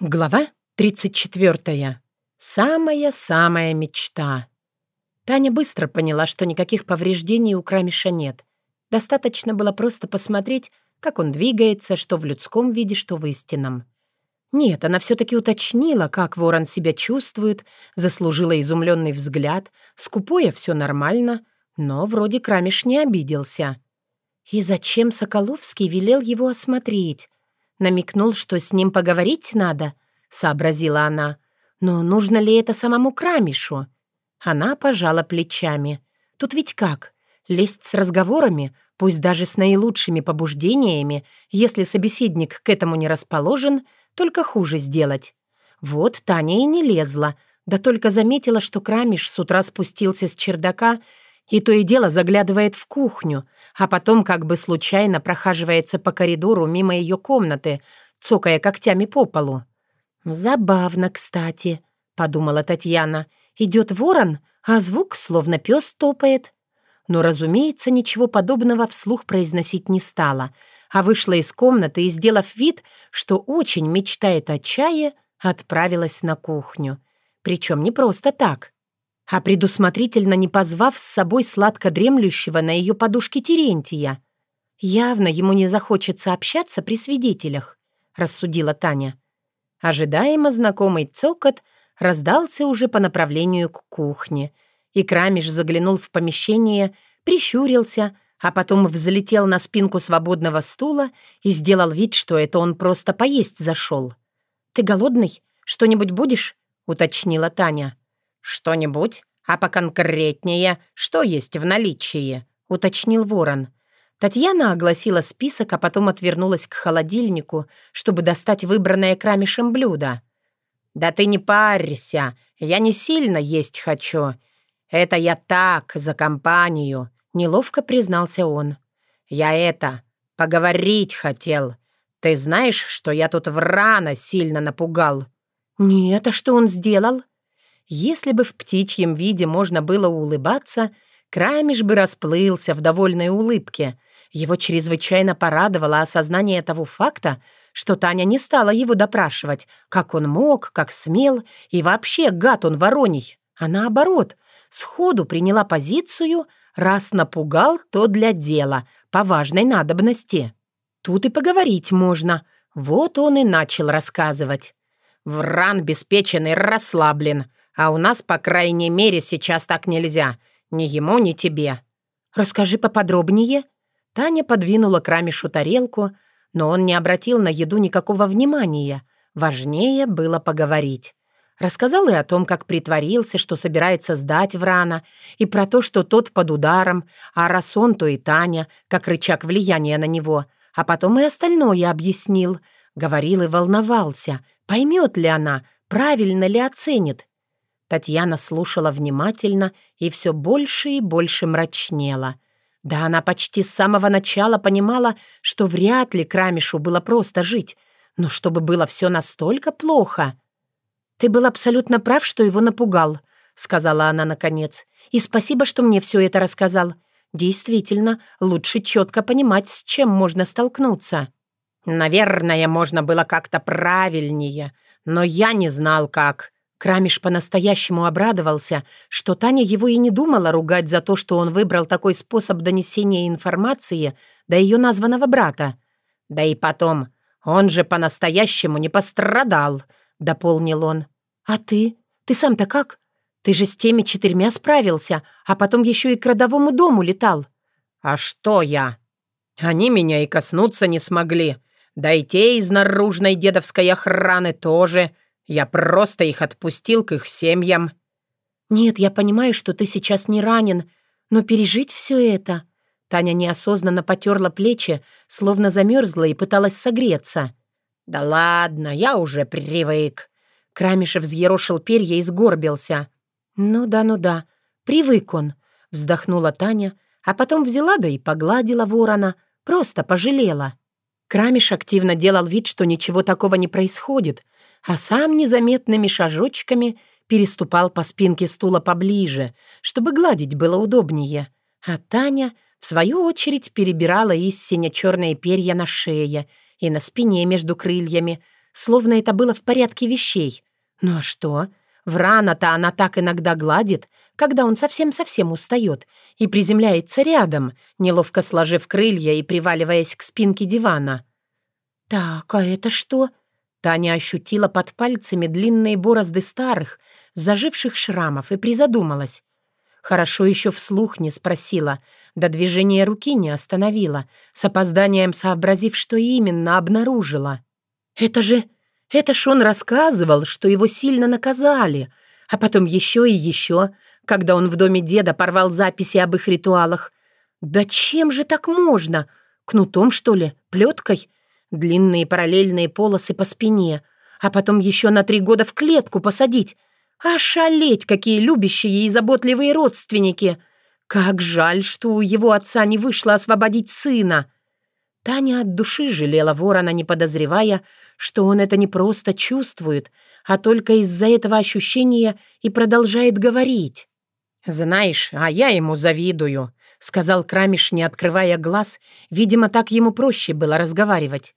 Глава 34. Самая-самая мечта. Таня быстро поняла, что никаких повреждений у Крамиша нет. Достаточно было просто посмотреть, как он двигается, что в людском виде, что в истинном. Нет, она все-таки уточнила, как ворон себя чувствует, заслужила изумленный взгляд, скупое все нормально, но вроде Крамиш не обиделся. И зачем Соколовский велел его осмотреть? Намекнул, что с ним поговорить надо, сообразила она. Но нужно ли это самому Крамишу? Она пожала плечами. Тут ведь как? Лезть с разговорами, пусть даже с наилучшими побуждениями, если собеседник к этому не расположен, только хуже сделать. Вот Таня и не лезла, да только заметила, что Крамиш с утра спустился с чердака и то и дело заглядывает в кухню, а потом как бы случайно прохаживается по коридору мимо ее комнаты, цокая когтями по полу. «Забавно, кстати», — подумала Татьяна. «Идет ворон, а звук словно пес топает». Но, разумеется, ничего подобного вслух произносить не стала, а вышла из комнаты и, сделав вид, что очень мечтает о чае, отправилась на кухню. Причем не просто так а предусмотрительно не позвав с собой сладко дремлющего на ее подушке Терентия. «Явно ему не захочется общаться при свидетелях», — рассудила Таня. Ожидаемо знакомый цокот раздался уже по направлению к кухне, и Крамиш заглянул в помещение, прищурился, а потом взлетел на спинку свободного стула и сделал вид, что это он просто поесть зашел. «Ты голодный? Что-нибудь будешь?» — уточнила Таня. «Что-нибудь? А поконкретнее, что есть в наличии?» — уточнил ворон. Татьяна огласила список, а потом отвернулась к холодильнику, чтобы достать выбранное крамишем блюдо. «Да ты не парься, я не сильно есть хочу. Это я так, за компанию», — неловко признался он. «Я это, поговорить хотел. Ты знаешь, что я тут врана сильно напугал?» «Нет, а что он сделал?» Если бы в птичьем виде можно было улыбаться, Крамиш бы расплылся в довольной улыбке. Его чрезвычайно порадовало осознание того факта, что Таня не стала его допрашивать, как он мог, как смел, и вообще гад он вороний. А наоборот, сходу приняла позицию «раз напугал, то для дела, по важной надобности». Тут и поговорить можно. Вот он и начал рассказывать. «Вран беспечен расслаблен. А у нас, по крайней мере, сейчас так нельзя. Ни ему, ни тебе». «Расскажи поподробнее». Таня подвинула к Рамишу тарелку, но он не обратил на еду никакого внимания. Важнее было поговорить. Рассказал и о том, как притворился, что собирается сдать Врана, и про то, что тот под ударом, а раз он, то и Таня, как рычаг влияния на него. А потом и остальное объяснил. Говорил и волновался, поймет ли она, правильно ли оценит. Татьяна слушала внимательно и все больше и больше мрачнела. Да она почти с самого начала понимала, что вряд ли Крамишу было просто жить, но чтобы было все настолько плохо. «Ты был абсолютно прав, что его напугал», — сказала она наконец. «И спасибо, что мне все это рассказал. Действительно, лучше четко понимать, с чем можно столкнуться». «Наверное, можно было как-то правильнее, но я не знал, как», Крамиш по-настоящему обрадовался, что Таня его и не думала ругать за то, что он выбрал такой способ донесения информации до ее названного брата. «Да и потом, он же по-настоящему не пострадал», — дополнил он. «А ты? Ты сам-то как? Ты же с теми четырьмя справился, а потом еще и к родовому дому летал». «А что я? Они меня и коснуться не смогли. Да и те из наружной дедовской охраны тоже», я просто их отпустил к их семьям». «Нет, я понимаю, что ты сейчас не ранен, но пережить все это...» Таня неосознанно потерла плечи, словно замерзла и пыталась согреться. «Да ладно, я уже привык». Крамишев взъерошил перья и сгорбился. «Ну да, ну да, привык он», — вздохнула Таня, а потом взяла да и погладила ворона, просто пожалела. Крамиш активно делал вид, что ничего такого не происходит, а сам незаметными шажочками переступал по спинке стула поближе, чтобы гладить было удобнее. А Таня, в свою очередь, перебирала из сине черные перья на шее и на спине между крыльями, словно это было в порядке вещей. Ну а что? Врана-то она так иногда гладит, когда он совсем-совсем устает и приземляется рядом, неловко сложив крылья и приваливаясь к спинке дивана. «Так, а это что?» Таня ощутила под пальцами длинные борозды старых, заживших шрамов и призадумалась. Хорошо еще вслух не спросила, до движения руки не остановила, с опозданием сообразив, что именно обнаружила. «Это же... это ж он рассказывал, что его сильно наказали, а потом еще и еще, когда он в доме деда порвал записи об их ритуалах. Да чем же так можно? Кнутом, что ли? Плеткой? Длинные параллельные полосы по спине, а потом еще на три года в клетку посадить. Ошалеть, какие любящие и заботливые родственники! Как жаль, что у его отца не вышло освободить сына. Таня от души жалела ворона, не подозревая, что он это не просто чувствует, а только из-за этого ощущения и продолжает говорить. «Знаешь, а я ему завидую», — сказал Крамиш, не открывая глаз. Видимо, так ему проще было разговаривать.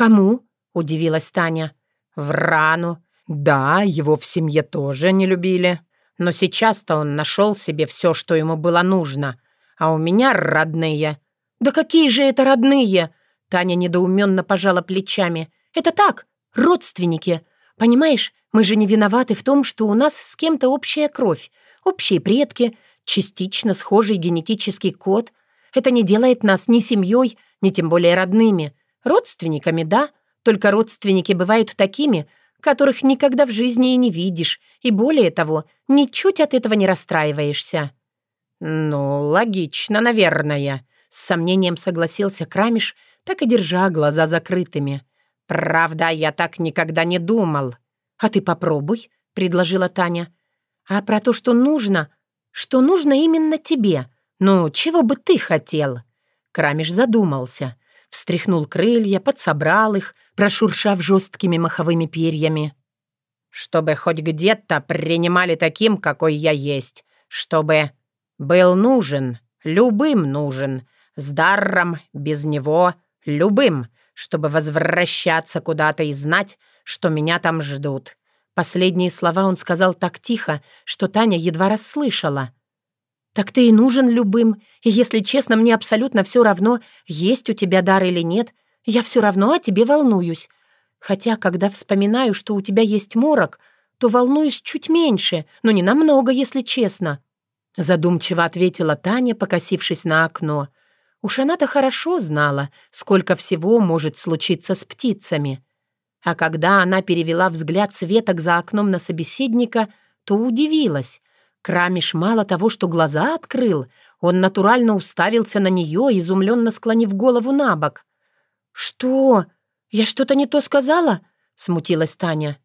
«Кому?» — удивилась Таня. «Врану. Да, его в семье тоже не любили. Но сейчас-то он нашел себе все, что ему было нужно. А у меня родные». «Да какие же это родные?» Таня недоуменно пожала плечами. «Это так, родственники. Понимаешь, мы же не виноваты в том, что у нас с кем-то общая кровь общие предки, частично схожий генетический код. Это не делает нас ни семьей, ни тем более родными. Родственниками, да, только родственники бывают такими, которых никогда в жизни и не видишь, и более того, ничуть от этого не расстраиваешься». «Ну, логично, наверное», — с сомнением согласился Крамиш, так и держа глаза закрытыми. «Правда, я так никогда не думал». «А ты попробуй», — предложила Таня а про то, что нужно, что нужно именно тебе. Ну, чего бы ты хотел?» Крамиш задумался, встряхнул крылья, подсобрал их, прошуршав жесткими маховыми перьями. «Чтобы хоть где-то принимали таким, какой я есть. Чтобы был нужен, любым нужен, с даром, без него, любым, чтобы возвращаться куда-то и знать, что меня там ждут. Последние слова он сказал так тихо, что Таня едва расслышала. «Так ты и нужен любым, и, если честно, мне абсолютно все равно, есть у тебя дар или нет, я все равно о тебе волнуюсь. Хотя, когда вспоминаю, что у тебя есть морок, то волнуюсь чуть меньше, но не намного, если честно». Задумчиво ответила Таня, покосившись на окно. Уж она-то хорошо знала, сколько всего может случиться с птицами. А когда она перевела взгляд с за окном на собеседника, то удивилась. Крамиш мало того, что глаза открыл, он натурально уставился на нее, изумленно склонив голову на бок. «Что? Я что-то не то сказала?» — смутилась Таня.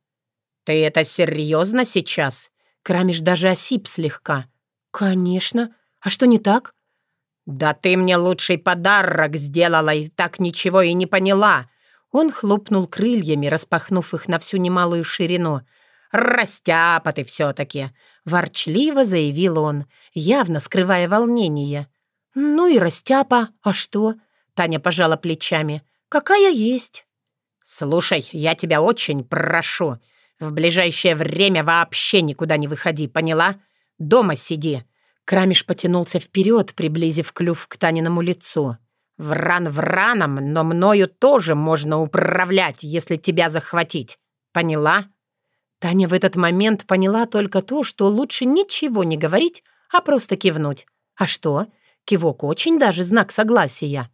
«Ты это серьезно сейчас?» Крамиш даже осип слегка. «Конечно. А что не так?» «Да ты мне лучший подарок сделала и так ничего и не поняла. Он хлопнул крыльями, распахнув их на всю немалую ширину. «Растяпа ты все-таки!» — ворчливо заявил он, явно скрывая волнение. «Ну и растяпа, а что?» — Таня пожала плечами. «Какая есть?» «Слушай, я тебя очень прошу. В ближайшее время вообще никуда не выходи, поняла? Дома сиди». Крамиш потянулся вперед, приблизив клюв к Таниному лицу. Вран враном, но мною тоже можно управлять, если тебя захватить. Поняла?» Таня в этот момент поняла только то, что лучше ничего не говорить, а просто кивнуть. А что? Кивок очень даже знак согласия.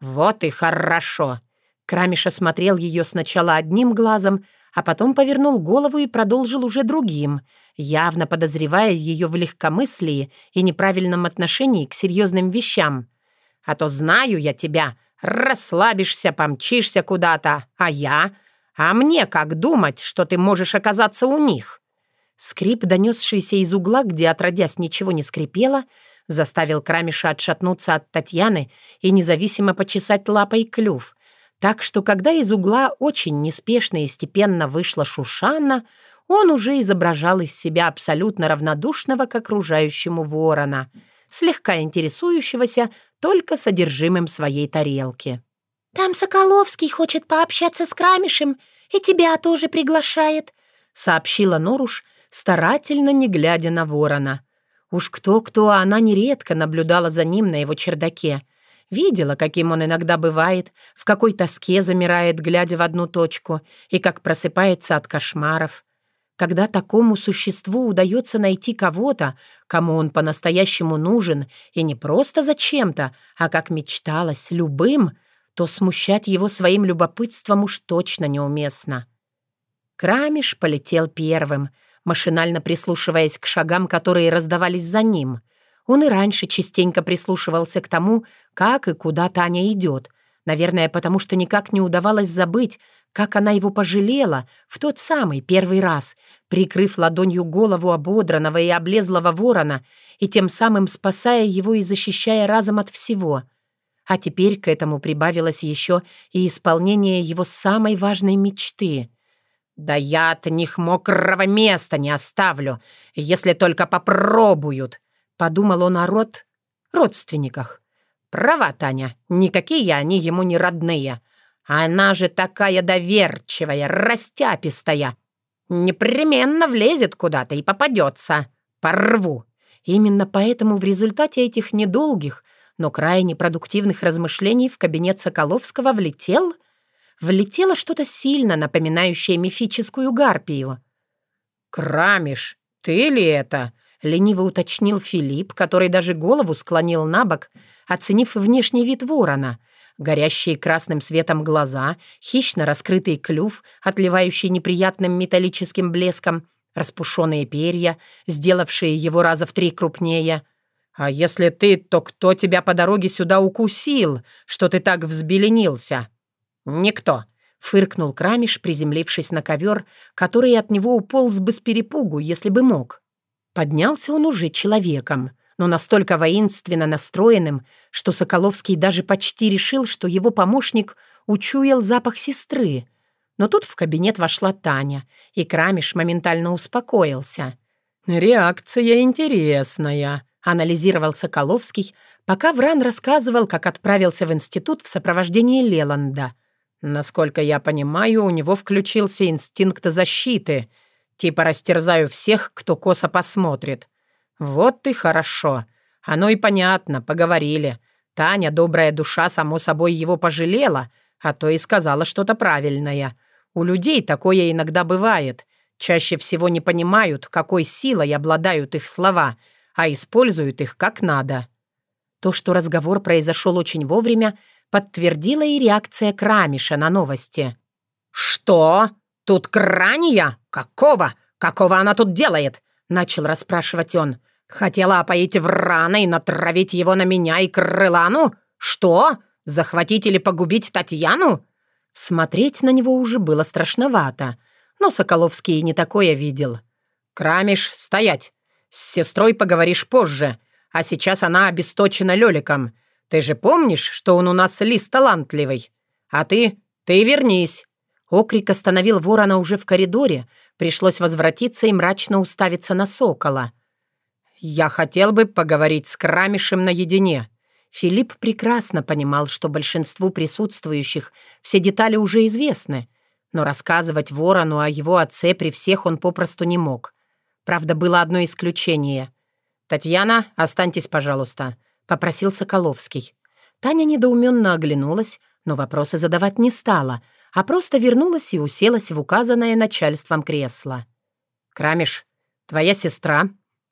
«Вот и хорошо!» Крамиш осмотрел ее сначала одним глазом, а потом повернул голову и продолжил уже другим, явно подозревая ее в легкомыслии и неправильном отношении к серьезным вещам. А то знаю я тебя, расслабишься, помчишься куда-то, а я? А мне как думать, что ты можешь оказаться у них?» Скрип, донесшийся из угла, где отродясь ничего не скрипело, заставил Крамиша отшатнуться от Татьяны и независимо почесать лапой клюв. Так что, когда из угла очень неспешно и степенно вышла Шушана, он уже изображал из себя абсолютно равнодушного к окружающему ворона — слегка интересующегося только содержимым своей тарелки. «Там Соколовский хочет пообщаться с Крамишем «И тебя тоже приглашает», — сообщила Норуш, старательно не глядя на ворона. Уж кто-кто, а она нередко наблюдала за ним на его чердаке. Видела, каким он иногда бывает, в какой тоске замирает, глядя в одну точку, и как просыпается от кошмаров. Когда такому существу удается найти кого-то, кому он по-настоящему нужен, и не просто зачем-то, а как мечталось, любым, то смущать его своим любопытством уж точно неуместно. Крамиш полетел первым, машинально прислушиваясь к шагам, которые раздавались за ним. Он и раньше частенько прислушивался к тому, как и куда Таня идет, наверное, потому что никак не удавалось забыть, как она его пожалела в тот самый первый раз, прикрыв ладонью голову ободранного и облезлого ворона и тем самым спасая его и защищая разом от всего. А теперь к этому прибавилось еще и исполнение его самой важной мечты. «Да я от них мокрого места не оставлю, если только попробуют», — подумал он о род... родственниках. «Права, Таня, никакие они ему не родные». Она же такая доверчивая, растяпистая. Непременно влезет куда-то и попадется. Порву. Именно поэтому в результате этих недолгих, но крайне продуктивных размышлений в кабинет Соколовского влетел... Влетело что-то сильно напоминающее мифическую гарпию. «Крамиш, ты ли это?» — лениво уточнил Филипп, который даже голову склонил на бок, оценив внешний вид ворона — горящие красным светом глаза, хищно раскрытый клюв, отливающий неприятным металлическим блеском, распушенные перья, сделавшие его раза в три крупнее. «А если ты, то кто тебя по дороге сюда укусил, что ты так взбеленился?» «Никто», — фыркнул Крамиш, приземлившись на ковер, который от него уполз бы с перепугу, если бы мог. Поднялся он уже человеком — но настолько воинственно настроенным, что Соколовский даже почти решил, что его помощник учуял запах сестры. Но тут в кабинет вошла Таня, и Крамиш моментально успокоился. «Реакция интересная», — анализировал Соколовский, пока Вран рассказывал, как отправился в институт в сопровождении Леланда. «Насколько я понимаю, у него включился инстинкт защиты, типа растерзаю всех, кто косо посмотрит». «Вот ты хорошо. Оно и понятно, поговорили. Таня, добрая душа, само собой его пожалела, а то и сказала что-то правильное. У людей такое иногда бывает. Чаще всего не понимают, какой силой обладают их слова, а используют их как надо». То, что разговор произошел очень вовремя, подтвердила и реакция Крамиша на новости. «Что? Тут крания? Какого? Какого она тут делает?» — начал расспрашивать он. «Хотела опоить Врана и натравить его на меня и Крылану? Что? Захватить или погубить Татьяну?» Смотреть на него уже было страшновато, но Соколовский не такое видел. «Крамиш, стоять! С сестрой поговоришь позже, а сейчас она обесточена Лёликом. Ты же помнишь, что он у нас лист талантливый? А ты, ты вернись!» Окрик остановил ворона уже в коридоре, пришлось возвратиться и мрачно уставиться на сокола. «Я хотел бы поговорить с Крамишем наедине». Филипп прекрасно понимал, что большинству присутствующих все детали уже известны, но рассказывать ворону о его отце при всех он попросту не мог. Правда, было одно исключение. «Татьяна, останьтесь, пожалуйста», — попросил Соколовский. Таня недоуменно оглянулась, но вопросы задавать не стала, а просто вернулась и уселась в указанное начальством кресло. «Крамиш, твоя сестра...»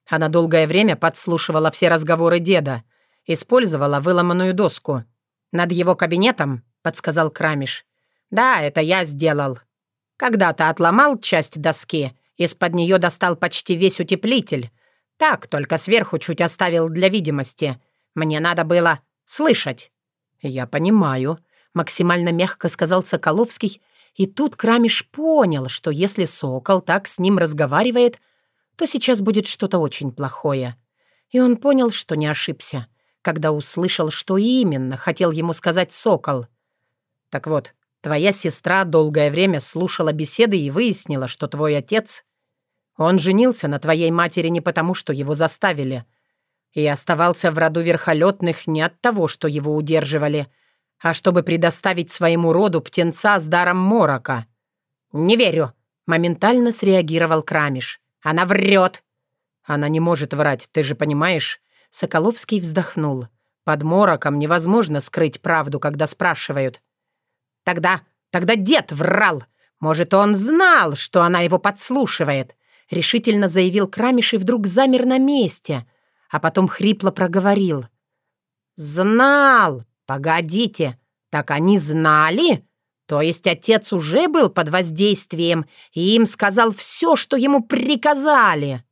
Она долгое время подслушивала все разговоры деда, использовала выломанную доску. «Над его кабинетом?» — подсказал Крамиш. «Да, это я сделал. Когда-то отломал часть доски, из-под нее достал почти весь утеплитель. Так, только сверху чуть оставил для видимости. Мне надо было слышать». «Я понимаю», максимально мягко сказал Соколовский, и тут Крамиш понял, что если Сокол так с ним разговаривает, то сейчас будет что-то очень плохое. И он понял, что не ошибся, когда услышал, что именно хотел ему сказать Сокол. «Так вот, твоя сестра долгое время слушала беседы и выяснила, что твой отец... Он женился на твоей матери не потому, что его заставили, и оставался в роду верхолетных не от того, что его удерживали, — а чтобы предоставить своему роду птенца с даром морока. «Не верю», — моментально среагировал Крамиш. «Она врет!» «Она не может врать, ты же понимаешь?» Соколовский вздохнул. «Под мороком невозможно скрыть правду, когда спрашивают». «Тогда, тогда дед врал! Может, он знал, что она его подслушивает?» Решительно заявил Крамиш и вдруг замер на месте, а потом хрипло проговорил. «Знал! Погодите, так они знали? То есть отец уже был под воздействием и им сказал все, что ему приказали?»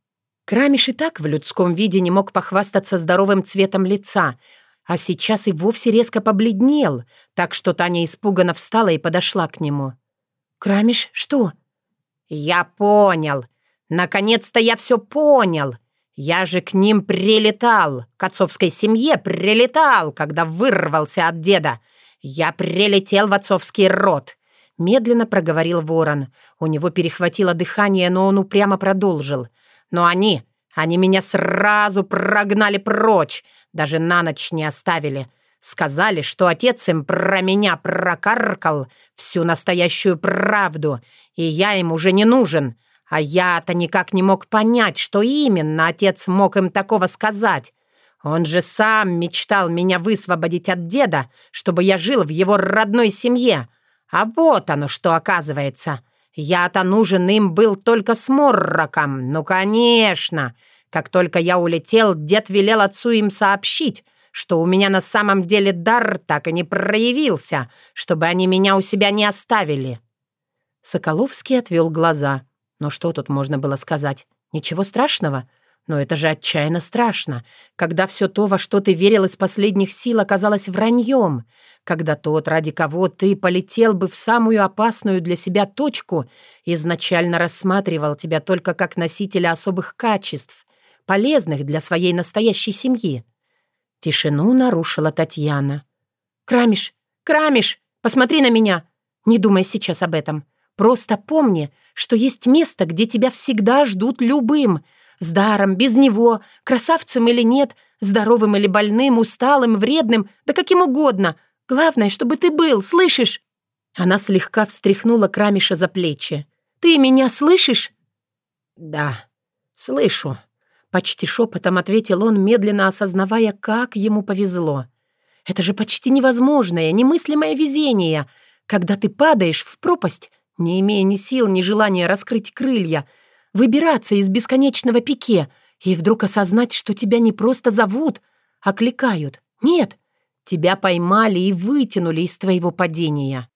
Крамиш и так в людском виде не мог похвастаться здоровым цветом лица, а сейчас и вовсе резко побледнел, так что Таня испуганно встала и подошла к нему. «Крамиш, что?» «Я понял. Наконец-то я все понял. Я же к ним прилетал, к отцовской семье прилетал, когда вырвался от деда. Я прилетел в отцовский род». Медленно проговорил ворон. У него перехватило дыхание, но он упрямо продолжил. «Но они, они меня сразу прогнали прочь, даже на ночь не оставили. Сказали, что отец им про меня прокаркал всю настоящую правду, и я им уже не нужен. А я-то никак не мог понять, что именно отец мог им такого сказать. Он же сам мечтал меня высвободить от деда, чтобы я жил в его родной семье. А вот оно что оказывается. Я-то нужен им был только с Морроком. Ну, конечно. Как только я улетел, дед велел отцу им сообщить, что у меня на самом деле дар так и не проявился, чтобы они меня у себя не оставили». Соколовский отвел глаза. Но что тут можно было сказать? Ничего страшного? Но это же отчаянно страшно, когда все то, во что ты верил из последних сил, оказалось враньем, когда тот, ради кого ты полетел бы в самую опасную для себя точку, изначально рассматривал тебя только как носителя особых качеств, полезных для своей настоящей семьи. Тишину нарушила Татьяна. «Крамиш! Крамиш! Посмотри на меня! Не думай сейчас об этом. Просто помни, что есть место, где тебя всегда ждут любым. С даром, без него, красавцем или нет, здоровым или больным, усталым, вредным, да каким угодно. Главное, чтобы ты был, слышишь?» Она слегка встряхнула Крамиша за плечи. «Ты меня слышишь?» «Да, слышу», — почти шепотом ответил он, медленно осознавая, как ему повезло. «Это же почти невозможное, немыслимое везение, когда ты падаешь в пропасть не имея ни сил, ни желания раскрыть крылья, выбираться из бесконечного пике и вдруг осознать, что тебя не просто зовут, а кликают. Нет, тебя поймали и вытянули из твоего падения.